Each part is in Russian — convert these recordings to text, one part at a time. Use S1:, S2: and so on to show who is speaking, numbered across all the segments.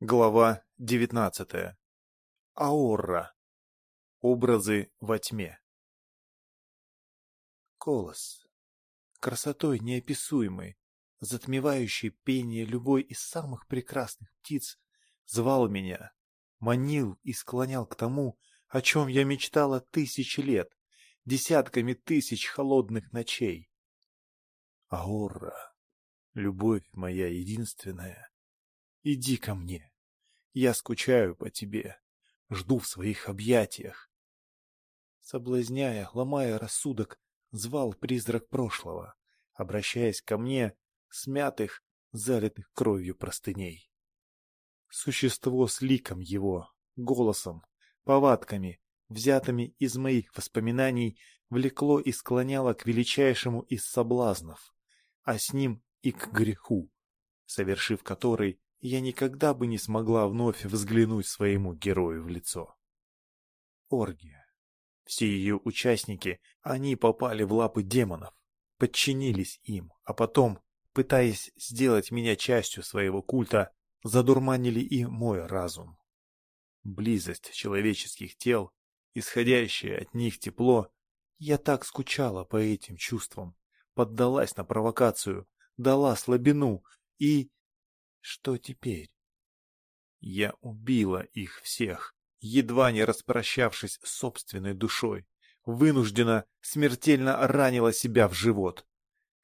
S1: Глава 19. Аурра. Образы во тьме. Колос. Красотой неописуемой, затмевающий пение любой из самых прекрасных птиц, звал меня, манил и склонял к тому, о чем я мечтала тысячи лет, десятками тысяч холодных ночей. Аурра, любовь моя единственная, Иди ко мне. Я скучаю по тебе, жду в своих объятиях. Соблазняя, ломая рассудок, звал призрак прошлого, обращаясь ко мне, смятых, залитых кровью простыней. Существо с ликом его, голосом, повадками, взятыми из моих воспоминаний, влекло и склоняло к величайшему из соблазнов, а с ним и к греху, совершив который, я никогда бы не смогла вновь взглянуть своему герою в лицо. Оргия. Все ее участники, они попали в лапы демонов, подчинились им, а потом, пытаясь сделать меня частью своего культа, задурманили и мой разум. Близость человеческих тел, исходящее от них тепло, я так скучала по этим чувствам, поддалась на провокацию, дала слабину и что теперь? Я убила их всех, едва не распрощавшись с собственной душой. Вынуждена, смертельно ранила себя в живот.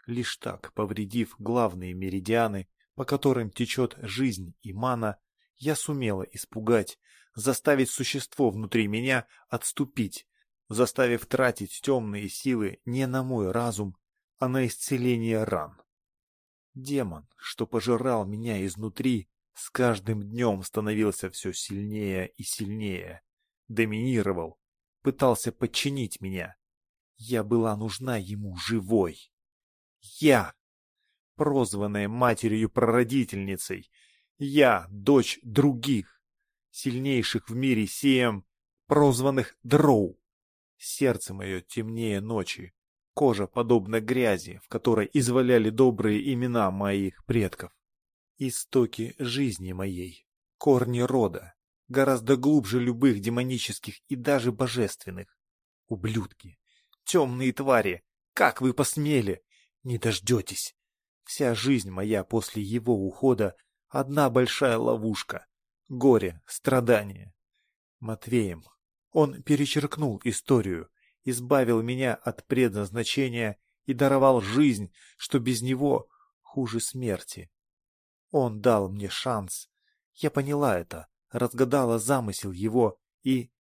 S1: Лишь так, повредив главные меридианы, по которым течет жизнь и мана, я сумела испугать, заставить существо внутри меня отступить, заставив тратить темные силы не на мой разум, а на исцеление ран. Демон, что пожирал меня изнутри, с каждым днем становился все сильнее и сильнее. Доминировал, пытался подчинить меня. Я была нужна ему живой. Я, прозванная матерью-прародительницей. Я, дочь других, сильнейших в мире Сием, прозванных Дроу. Сердце мое темнее ночи, Кожа подобна грязи, в которой изваляли добрые имена моих предков. Истоки жизни моей, корни рода, гораздо глубже любых демонических и даже божественных. Ублюдки, темные твари, как вы посмели? Не дождетесь. Вся жизнь моя после его ухода — одна большая ловушка. Горе, страдания. Матвеем. Он перечеркнул историю, избавил меня от предназначения и даровал жизнь, что без него хуже смерти. Он дал мне шанс. Я поняла это, разгадала замысел его и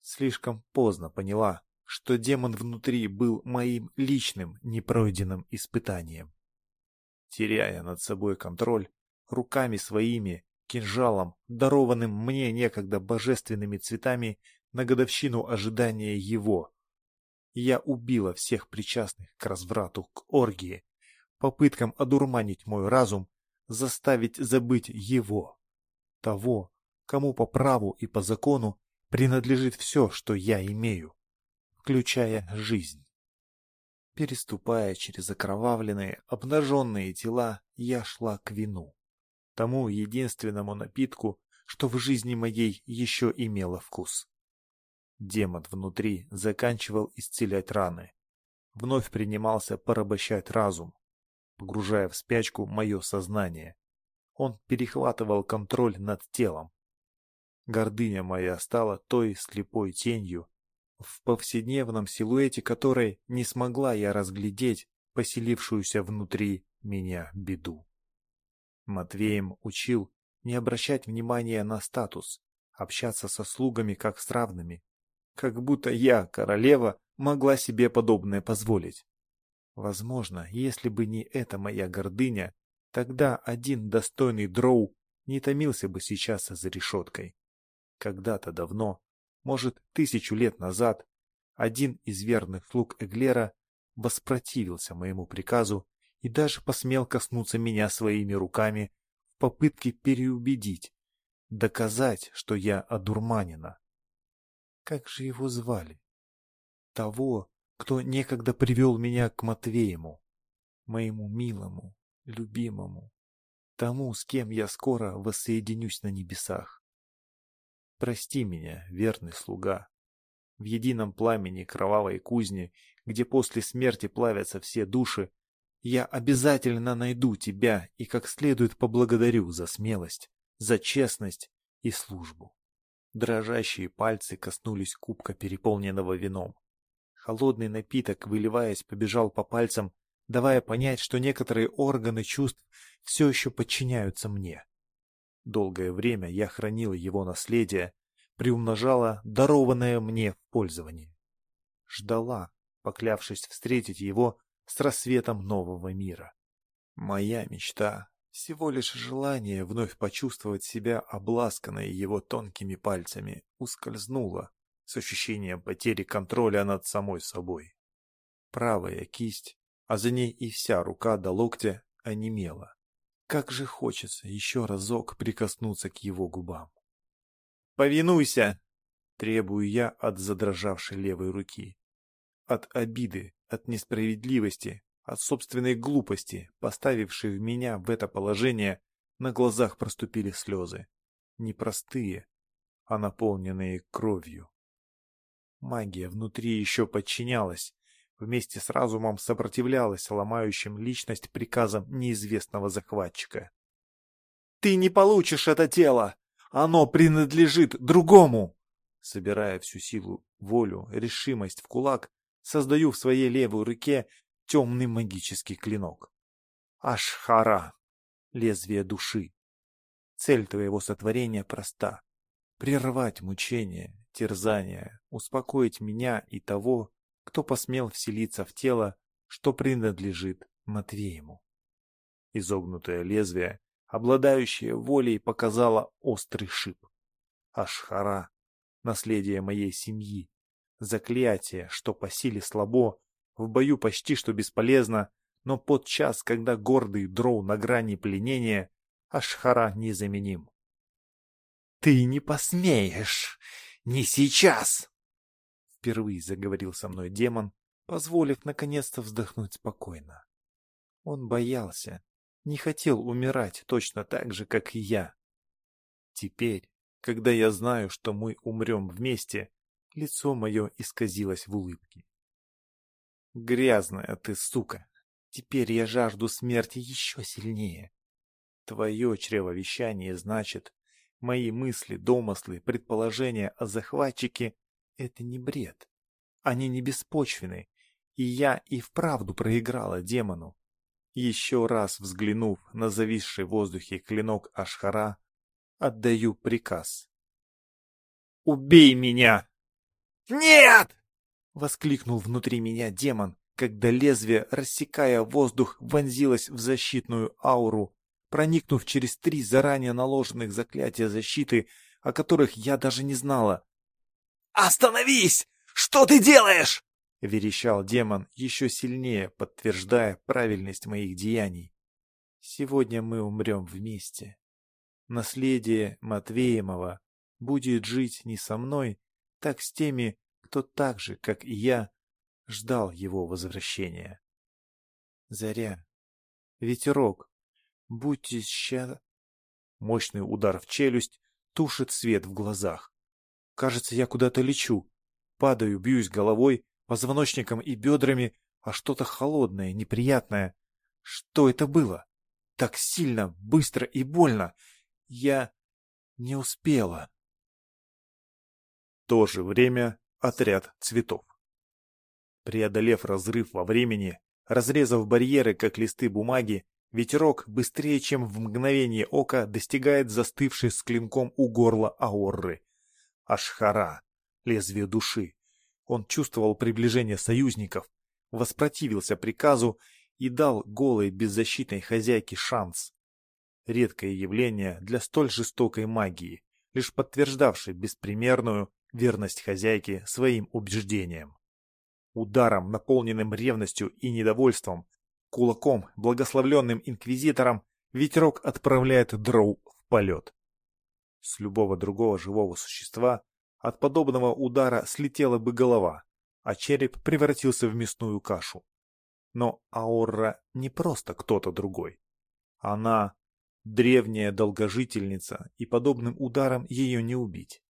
S1: слишком поздно поняла, что демон внутри был моим личным непройденным испытанием. Теряя над собой контроль, руками своими, кинжалом, дарованным мне некогда божественными цветами на годовщину ожидания его, я убила всех причастных к разврату, к оргии, попыткам одурманить мой разум, заставить забыть его, того, кому по праву и по закону принадлежит все, что я имею, включая жизнь. Переступая через окровавленные, обнаженные тела, я шла к вину, тому единственному напитку, что в жизни моей еще имело вкус. Демон внутри заканчивал исцелять раны. Вновь принимался порабощать разум, погружая в спячку мое сознание. Он перехватывал контроль над телом. Гордыня моя стала той слепой тенью, в повседневном силуэте которой не смогла я разглядеть поселившуюся внутри меня беду. Матвеем учил не обращать внимания на статус, общаться со слугами как с равными, как будто я, королева, могла себе подобное позволить. Возможно, если бы не эта моя гордыня, тогда один достойный дроу не томился бы сейчас за решеткой. Когда-то давно, может, тысячу лет назад, один из верных слуг Эглера воспротивился моему приказу и даже посмел коснуться меня своими руками в попытке переубедить, доказать, что я одурманена. Как же его звали? Того, кто некогда привел меня к Матвеему, моему милому, любимому, тому, с кем я скоро воссоединюсь на небесах. Прости меня, верный слуга. В едином пламени кровавой кузни, где после смерти плавятся все души, я обязательно найду тебя и как следует поблагодарю за смелость, за честность и службу. Дрожащие пальцы коснулись кубка, переполненного вином. Холодный напиток, выливаясь, побежал по пальцам, давая понять, что некоторые органы чувств все еще подчиняются мне. Долгое время я хранила его наследие, приумножала дарованное мне в пользовании. Ждала, поклявшись встретить его с рассветом нового мира. Моя мечта — всего лишь желание вновь почувствовать себя обласканной его тонкими пальцами ускользнула с ощущением потери контроля над самой собой. Правая кисть, а за ней и вся рука до локтя онемела. Как же хочется еще разок прикоснуться к его губам. «Повинуйся!» — требую я от задрожавшей левой руки. От обиды, от несправедливости, от собственной глупости, поставившей меня в это положение, на глазах проступили слезы. Не простые, а наполненные кровью. Магия внутри еще подчинялась, вместе с разумом сопротивлялась ломающим личность приказам неизвестного захватчика. «Ты не получишь это тело! Оно принадлежит другому!» Собирая всю силу, волю, решимость в кулак, создаю в своей левой руке темный магический клинок. Ашхара, лезвие души. Цель твоего сотворения проста — прервать мучения, терзания, успокоить меня и того, кто посмел вселиться в тело, что принадлежит Матвеему. Изогнутое лезвие, обладающее волей, показало острый шип. Ашхара — наследие моей семьи, Заклятие, что по силе слабо, в бою почти что бесполезно, но под час, когда гордый дроу на грани пленения, Ашхара незаменим. «Ты не посмеешь! Не сейчас!» Впервые заговорил со мной демон, позволив наконец-то вздохнуть спокойно. Он боялся, не хотел умирать точно так же, как и я. Теперь, когда я знаю, что мы умрем вместе, Лицо мое исказилось в улыбке. «Грязная ты, сука! Теперь я жажду смерти еще сильнее. Твое чревовещание значит, мои мысли, домыслы, предположения о захватчике — это не бред. Они не беспочвены, и я и вправду проиграла демону. Еще раз взглянув на зависший в воздухе клинок Ашхара, отдаю приказ. «Убей меня!» «Нет!» — воскликнул внутри меня демон, когда лезвие, рассекая воздух, вонзилось в защитную ауру, проникнув через три заранее наложенных заклятия защиты, о которых я даже не знала. «Остановись! Что ты делаешь?» — верещал демон, еще сильнее подтверждая правильность моих деяний. «Сегодня мы умрем вместе. Наследие Матвеемова будет жить не со мной, так с теми, кто так же, как и я, ждал его возвращения. Заря, ветерок, будьте ща... Мощный удар в челюсть тушит свет в глазах. Кажется, я куда-то лечу. Падаю, бьюсь головой, позвоночником и бедрами, а что-то холодное, неприятное. Что это было? Так сильно, быстро и больно. Я не успела то же время отряд цветов. Преодолев разрыв во времени, разрезав барьеры, как листы бумаги, ветерок быстрее, чем в мгновение ока, достигает застывшей с клинком у горла аорры. Ашхара, лезвие души. Он чувствовал приближение союзников, воспротивился приказу и дал голой беззащитной хозяйке шанс. Редкое явление для столь жестокой магии, лишь подтверждавшей беспримерную верность хозяйки своим убеждениям. Ударом, наполненным ревностью и недовольством, кулаком, благословленным инквизитором, ветерок отправляет дроу в полет. С любого другого живого существа от подобного удара слетела бы голова, а череп превратился в мясную кашу. Но Аурра не просто кто-то другой. Она Древняя долгожительница, и подобным ударом ее не убить.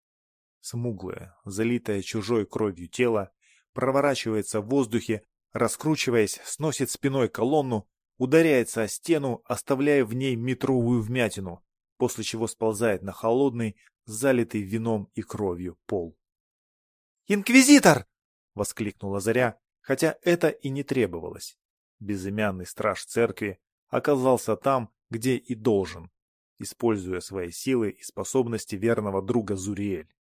S1: Смуглое, залитое чужой кровью тело, проворачивается в воздухе, раскручиваясь, сносит спиной колонну, ударяется о стену, оставляя в ней метровую вмятину, после чего сползает на холодный, залитый вином и кровью пол.
S2: «Инквизитор!»
S1: — воскликнула Заря, хотя это и не требовалось. Безымянный страж церкви оказался там, где и должен, используя свои силы и способности верного друга Зуриэль.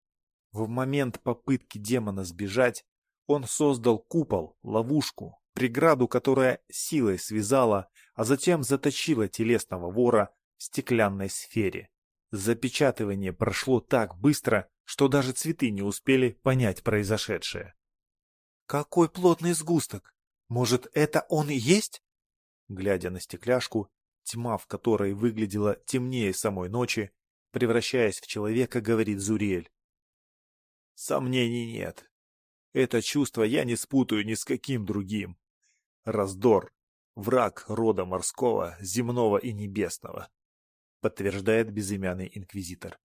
S1: В момент попытки демона сбежать, он создал купол, ловушку, преграду, которая силой связала, а затем заточила телесного вора в стеклянной сфере. Запечатывание прошло так быстро, что даже цветы не успели понять произошедшее.
S2: «Какой плотный сгусток! Может, это он и есть?»
S1: Глядя на стекляшку, тьма в которой выглядела темнее самой ночи, превращаясь в человека, говорит Зурель. Сомнений нет. Это чувство я не спутаю ни с каким другим. Раздор. Враг рода морского, земного и небесного. Подтверждает безымянный инквизитор.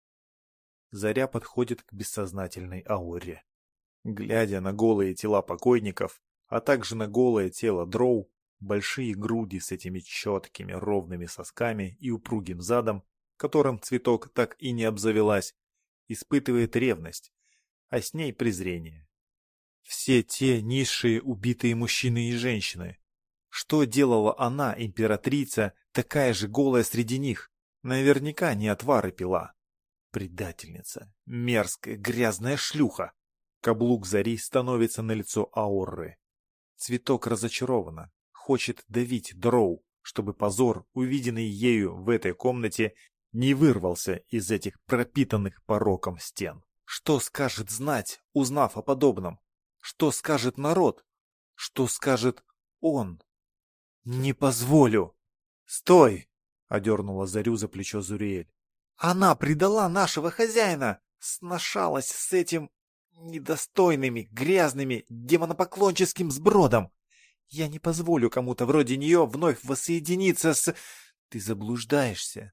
S1: Заря подходит к бессознательной ауре. Глядя на голые тела покойников, а также на голое тело дроу, большие груди с этими четкими ровными сосками и упругим задом, которым цветок так и не обзавелась, испытывает ревность, а с ней презрение. Все те низшие убитые мужчины и женщины. Что делала она, императрица, такая же голая среди них? Наверняка не отвары пила. Предательница, мерзкая, грязная шлюха. Каблук зари становится на лицо Аорры. Цветок разочарована, хочет давить дроу, чтобы позор, увиденный ею в этой комнате, не вырвался из этих пропитанных пороком стен. Что скажет знать, узнав о подобном? Что скажет народ? Что скажет он? Не позволю. Стой! Одернула Зарю за плечо Зуриэль. Она предала нашего хозяина, сношалась с этим недостойными, грязными, демонопоклонческим сбродом. Я не позволю кому-то вроде нее вновь воссоединиться с... Ты заблуждаешься.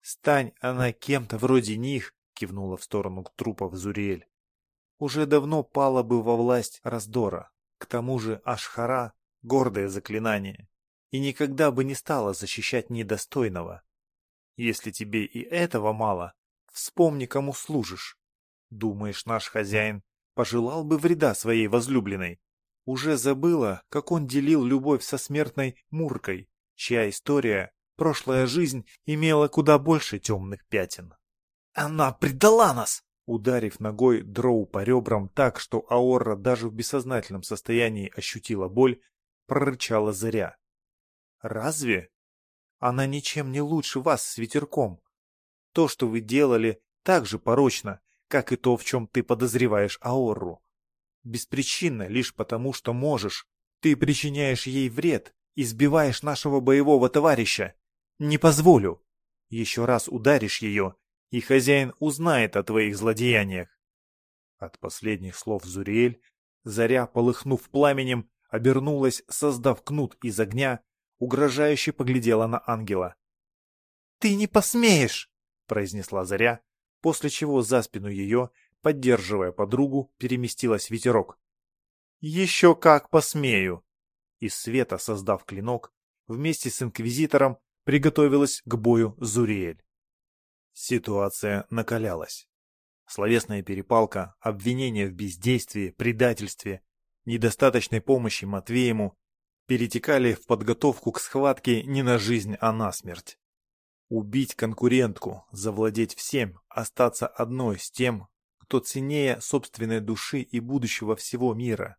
S1: Стань она кем-то вроде них, кивнула в сторону трупов Зуриэль. Уже давно пала бы во власть раздора. К тому же Ашхара — гордое заклинание, и никогда бы не стала защищать недостойного. Если тебе и этого мало, вспомни, кому служишь. Думаешь, наш хозяин пожелал бы вреда своей возлюбленной? Уже забыла, как он делил любовь со смертной Муркой, чья история, прошлая жизнь, имела куда больше темных пятен.
S2: Она предала нас!»
S1: Ударив ногой дроу по ребрам так, что Аорра даже в бессознательном состоянии ощутила боль, прорычала Заря. «Разве? Она ничем не лучше вас с ветерком. То, что вы делали, так же порочно, как и то, в чем ты подозреваешь Аорру. Беспричинно лишь потому, что можешь. Ты причиняешь ей вред, избиваешь нашего боевого товарища. Не позволю. Еще раз ударишь ее, и хозяин узнает о твоих злодеяниях. От последних слов Зуриэль, заря, полыхнув пламенем, обернулась, создав кнут из огня, угрожающе поглядела на ангела.
S2: «Ты не посмеешь!»
S1: — произнесла заря, после чего за спину ее, поддерживая подругу, переместилась ветерок. «Еще как посмею!» Из света, создав клинок, вместе с инквизитором приготовилась к бою Зуриэль. Ситуация накалялась. Словесная перепалка, обвинения в бездействии, предательстве, недостаточной помощи Матвеему перетекали в подготовку к схватке не на жизнь, а на смерть. Убить конкурентку, завладеть всем, остаться одной с тем, кто ценнее собственной души и будущего всего мира.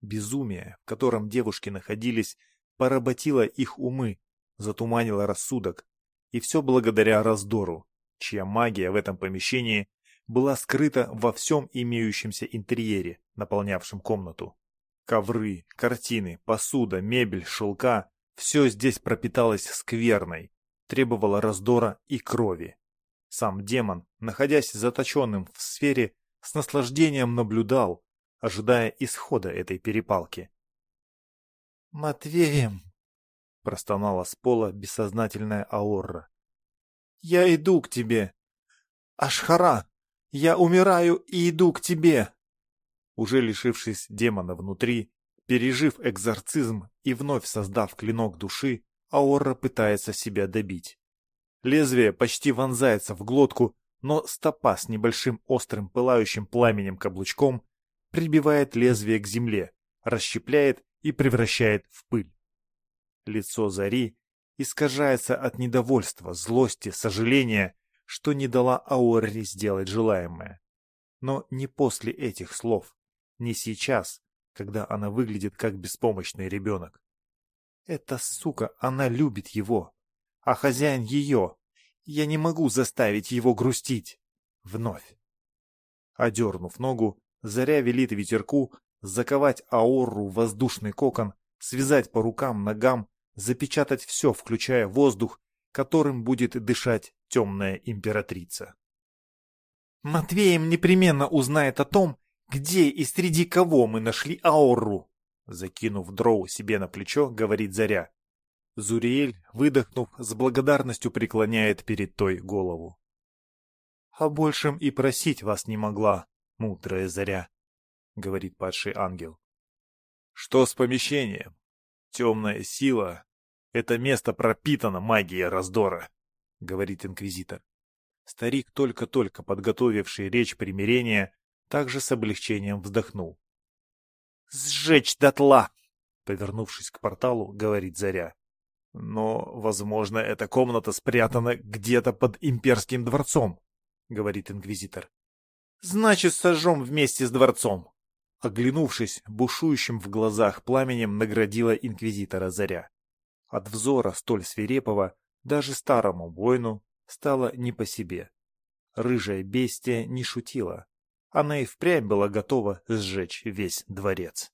S1: Безумие, в котором девушки находились, поработило их умы, затуманило рассудок, и все благодаря раздору, чья магия в этом помещении была скрыта во всем имеющемся интерьере, наполнявшем комнату. Ковры, картины, посуда, мебель, шелка – все здесь пропиталось скверной, требовало раздора и крови. Сам демон, находясь заточенным в сфере, с наслаждением наблюдал, ожидая исхода этой перепалки.
S2: «Матвеем!»
S1: Простонала с пола бессознательная аорра. Я иду к тебе. Ашхара, я умираю и иду к тебе. Уже лишившись демона внутри, пережив экзорцизм и вновь создав клинок души, Аорра пытается себя добить. Лезвие почти вонзается в глотку, но стопа с небольшим острым пылающим пламенем каблучком прибивает лезвие к земле, расщепляет и превращает в пыль. Лицо Зари искажается от недовольства, злости, сожаления, что не дала Аорре сделать желаемое. Но не после этих слов, не сейчас, когда она выглядит как беспомощный ребенок. Эта сука, она любит его, а хозяин ее. Я не могу заставить его грустить. Вновь. Одернув ногу, Заря велит ветерку заковать Аорру в воздушный кокон, связать по рукам, ногам, запечатать все, включая воздух, которым будет дышать темная императрица. Матвеем непременно узнает о том, где и среди кого мы нашли Аорру, закинув дроу себе на плечо, говорит Заря. Зуриэль, выдохнув, с благодарностью преклоняет перед той голову. «О большем и просить вас не могла, мудрая Заря», — говорит падший ангел. «Что с помещением? Темная сила. Это место пропитано магией раздора», — говорит инквизитор. Старик, только-только подготовивший речь примирения, также с облегчением вздохнул. «Сжечь дотла!» — повернувшись к порталу, говорит Заря. «Но, возможно, эта комната спрятана где-то под имперским дворцом», — говорит инквизитор. «Значит, сожжем вместе с дворцом!» Оглянувшись, бушующим в глазах пламенем наградила инквизитора Заря. От взора столь свирепого даже старому воину стало не по себе. Рыжая бестия не шутила. Она и впрямь была готова сжечь весь дворец.